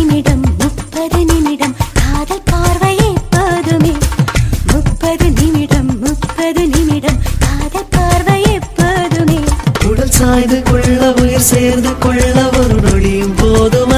நிமிடம் முப்பது நிமிடம் காதல் பார்வையே போதுமே முப்பது நிமிடம் முப்பது நிமிடம் காதல் பார்வையே போதுமே உடல் சாய்ந்து கொள்ள உயிர் சேர்ந்து கொள்ள ஒரு நொழியும் போதும்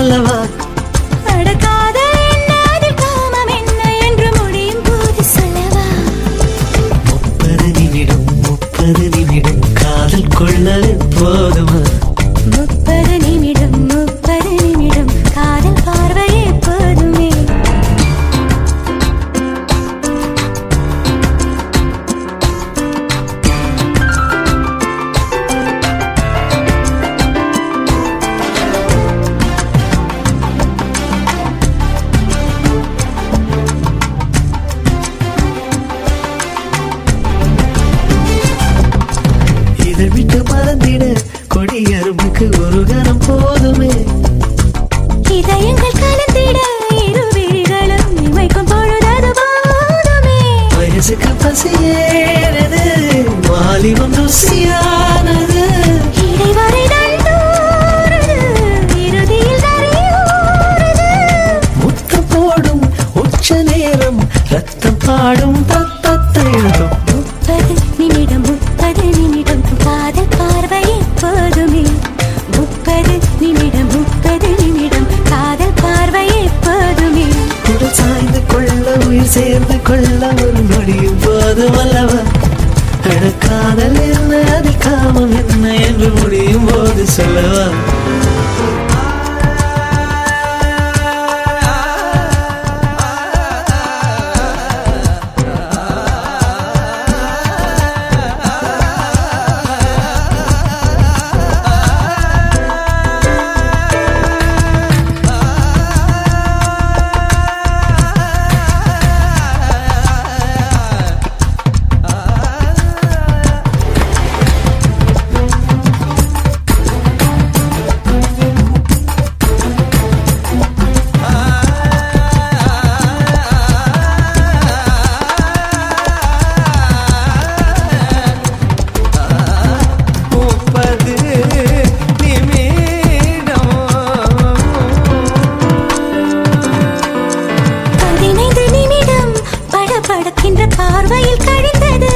இதை விட்டு மறந்திட. கொடி அரும்புக்கு ஒரு கணம் போதுமே. இதயங்கள் கலந்திட இரு விழிகளும் இமைக்கும் பொழுதது போதுமே. வயசுக்கு பசியேறது வாலிபம் ருசியானது. இடைவரை ரத்தம் பாடும் தத்தத்தை கொள்ள ஒரு நொடியும் போதும் அல்லவா? காதல் என்ன அதில் காமம் என்ன என்று முடியும் போது சொல்லவா? படபடக்கின்ற பார்வையில் கழிந்தது.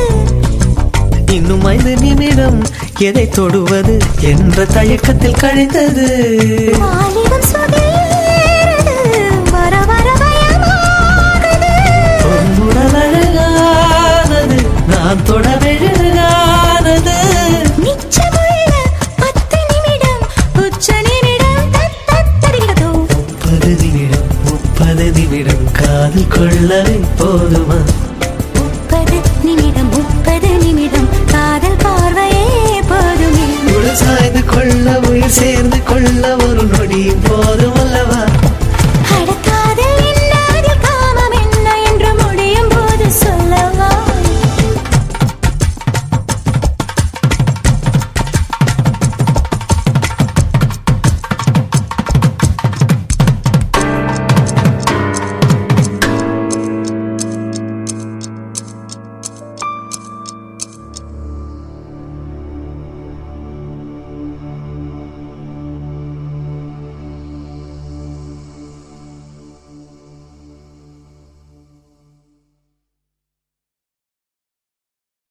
இன்னும் ஐந்து நிமிடம் எதை தொடுவது என்ற தயக்கத்தில் கழிந்தது. அழகானது நான் தொட மெழுகானது மிச்சமுள்ள பத்து நிமிடம் உச்ச நிமிடம் முப்பது நிமிடம் முப்பது நிமிடம் காதல் கொள்ளவே போதுமா? சேர்ந்து கொள்ளவும்